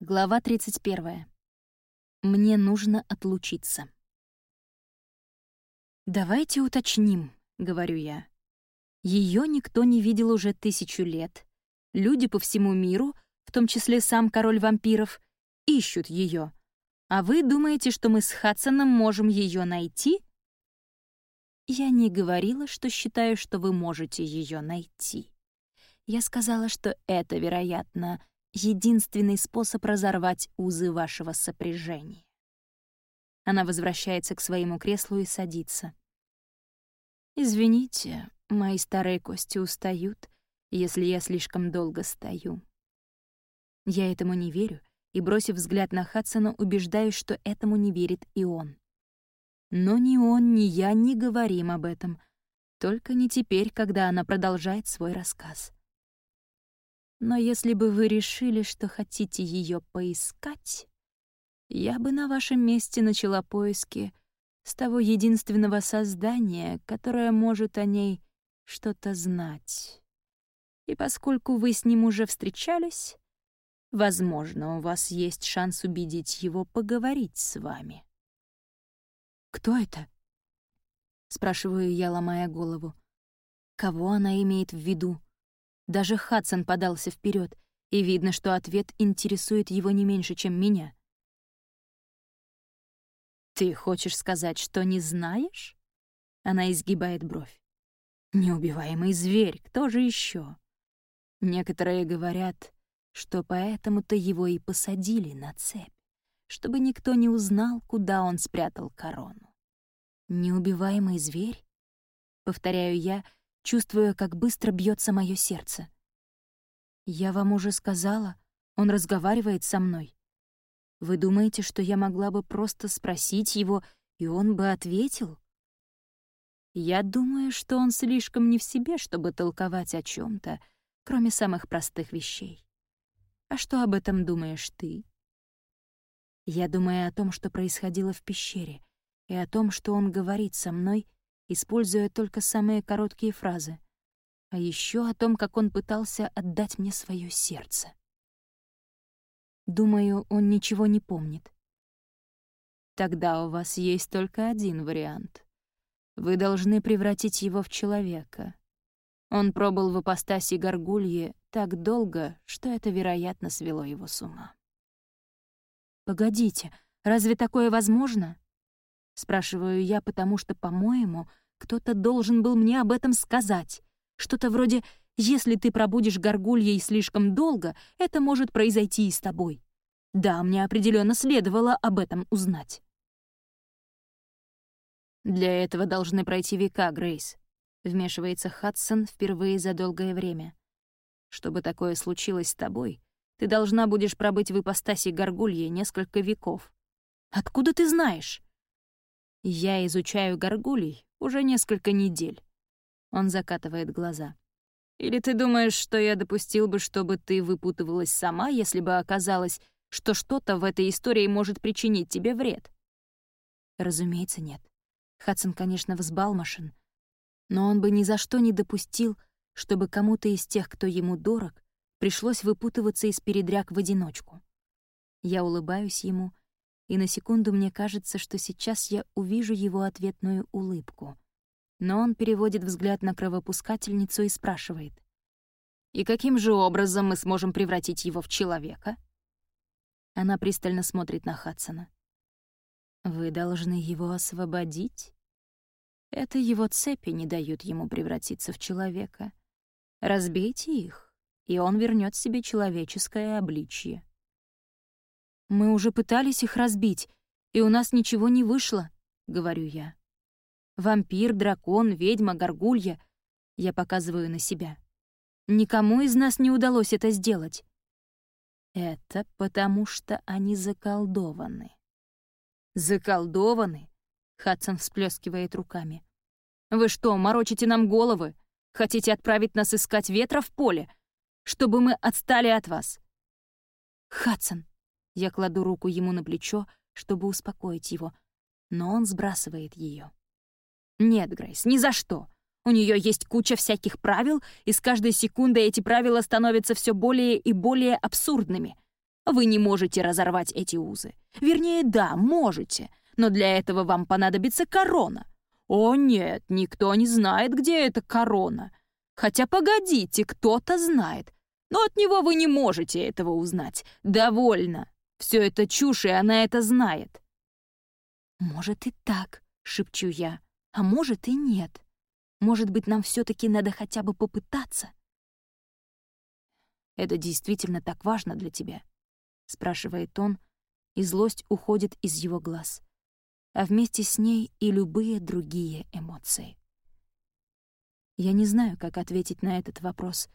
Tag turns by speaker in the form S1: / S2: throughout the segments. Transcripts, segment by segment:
S1: Глава 31. Мне нужно отлучиться. «Давайте уточним», — говорю я. Ее никто не видел уже тысячу лет. Люди по всему миру, в том числе сам король вампиров, ищут ее. А вы думаете, что мы с Хадсоном можем ее найти? Я не говорила, что считаю, что вы можете ее найти. Я сказала, что это, вероятно, единственный способ разорвать узы вашего сопряжения. Она возвращается к своему креслу и садится. «Извините, мои старые кости устают, если я слишком долго стою». Я этому не верю, и, бросив взгляд на Хадсона, убеждаюсь, что этому не верит и он. Но ни он, ни я не говорим об этом, только не теперь, когда она продолжает свой рассказ. Но если бы вы решили, что хотите ее поискать, я бы на вашем месте начала поиски с того единственного создания, которое может о ней что-то знать. И поскольку вы с ним уже встречались, возможно, у вас есть шанс убедить его поговорить с вами. «Кто это?» — спрашиваю я, ломая голову. Кого она имеет в виду? Даже Хадсон подался вперед, и видно, что ответ интересует его не меньше, чем меня. «Ты хочешь сказать, что не знаешь?» Она изгибает бровь. «Неубиваемый зверь, кто же еще? Некоторые говорят, что поэтому-то его и посадили на цепь, чтобы никто не узнал, куда он спрятал корону. «Неубиваемый зверь?» — повторяю я, — чувствуя, как быстро бьется мое сердце. «Я вам уже сказала, он разговаривает со мной. Вы думаете, что я могла бы просто спросить его, и он бы ответил?» Я думаю, что он слишком не в себе, чтобы толковать о чем то кроме самых простых вещей. А что об этом думаешь ты? Я думаю о том, что происходило в пещере, и о том, что он говорит со мной — используя только самые короткие фразы, а еще о том, как он пытался отдать мне свое сердце. Думаю, он ничего не помнит. Тогда у вас есть только один вариант. Вы должны превратить его в человека. Он пробыл в апостасе горгульи так долго, что это, вероятно, свело его с ума. «Погодите, разве такое возможно?» Спрашиваю я, потому что, по-моему, кто-то должен был мне об этом сказать. Что-то вроде «Если ты пробудешь горгульей слишком долго, это может произойти и с тобой». Да, мне определенно следовало об этом узнать. «Для этого должны пройти века, Грейс», — вмешивается Хадсон впервые за долгое время. «Чтобы такое случилось с тобой, ты должна будешь пробыть в ипостаси горгульи несколько веков. Откуда ты знаешь?» Я изучаю горгулей уже несколько недель. Он закатывает глаза. Или ты думаешь, что я допустил бы, чтобы ты выпутывалась сама, если бы оказалось, что что-то в этой истории может причинить тебе вред? Разумеется, нет. Хадсон, конечно, взбалмошен, но он бы ни за что не допустил, чтобы кому-то из тех, кто ему дорог, пришлось выпутываться из передряг в одиночку. Я улыбаюсь ему и на секунду мне кажется, что сейчас я увижу его ответную улыбку. Но он переводит взгляд на кровопускательницу и спрашивает. «И каким же образом мы сможем превратить его в человека?» Она пристально смотрит на Хадсона. «Вы должны его освободить?» Это его цепи не дают ему превратиться в человека. Разбейте их, и он вернет себе человеческое обличье. «Мы уже пытались их разбить, и у нас ничего не вышло», — говорю я. «Вампир, дракон, ведьма, горгулья». Я показываю на себя. Никому из нас не удалось это сделать. Это потому что они заколдованы. «Заколдованы?» — Хадсон всплескивает руками. «Вы что, морочите нам головы? Хотите отправить нас искать ветра в поле? Чтобы мы отстали от вас?» «Хадсон, я кладу руку ему на плечо, чтобы успокоить его, но он сбрасывает ее. «Нет, Грейс, ни за что. У нее есть куча всяких правил, и с каждой секундой эти правила становятся все более и более абсурдными. Вы не можете разорвать эти узы. Вернее, да, можете, но для этого вам понадобится корона. О нет, никто не знает, где эта корона. Хотя погодите, кто-то знает. Но от него вы не можете этого узнать. Довольно. Все это чушь, и она это знает. «Может и так», — шепчу я, — «а может и нет. Может быть, нам все таки надо хотя бы попытаться?» «Это действительно так важно для тебя?» — спрашивает он, и злость уходит из его глаз, а вместе с ней и любые другие эмоции. Я не знаю, как ответить на этот вопрос,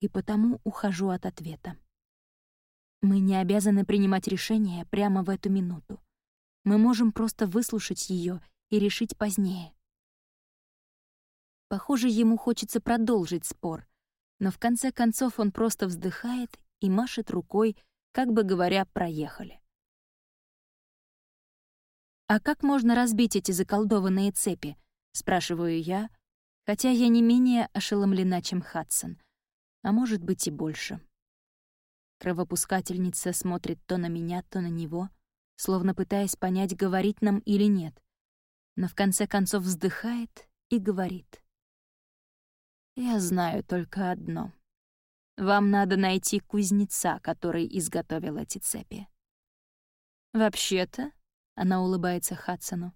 S1: и потому ухожу от ответа. Мы не обязаны принимать решение прямо в эту минуту. Мы можем просто выслушать ее и решить позднее. Похоже, ему хочется продолжить спор, но в конце концов он просто вздыхает и машет рукой, как бы говоря, проехали. «А как можно разбить эти заколдованные цепи?» — спрашиваю я, хотя я не менее ошеломлена, чем Хадсон, а может быть и больше. Кровопускательница смотрит то на меня, то на него, словно пытаясь понять, говорить нам или нет, но в конце концов вздыхает и говорит. «Я знаю только одно. Вам надо найти кузнеца, который изготовил эти цепи». «Вообще-то», — она улыбается Хадсону,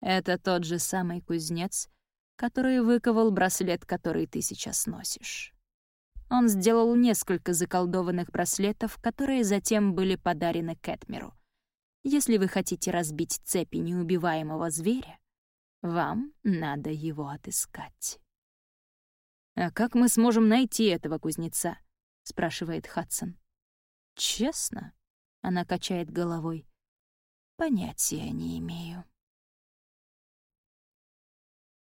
S1: «это тот же самый кузнец, который выковал браслет, который ты сейчас носишь. Он сделал несколько заколдованных браслетов, которые затем были подарены Кэтмеру. Если вы хотите разбить цепи неубиваемого зверя, вам надо его отыскать. «А как мы сможем найти этого кузнеца?» — спрашивает Хадсон. «Честно?» — она качает головой. «Понятия не имею».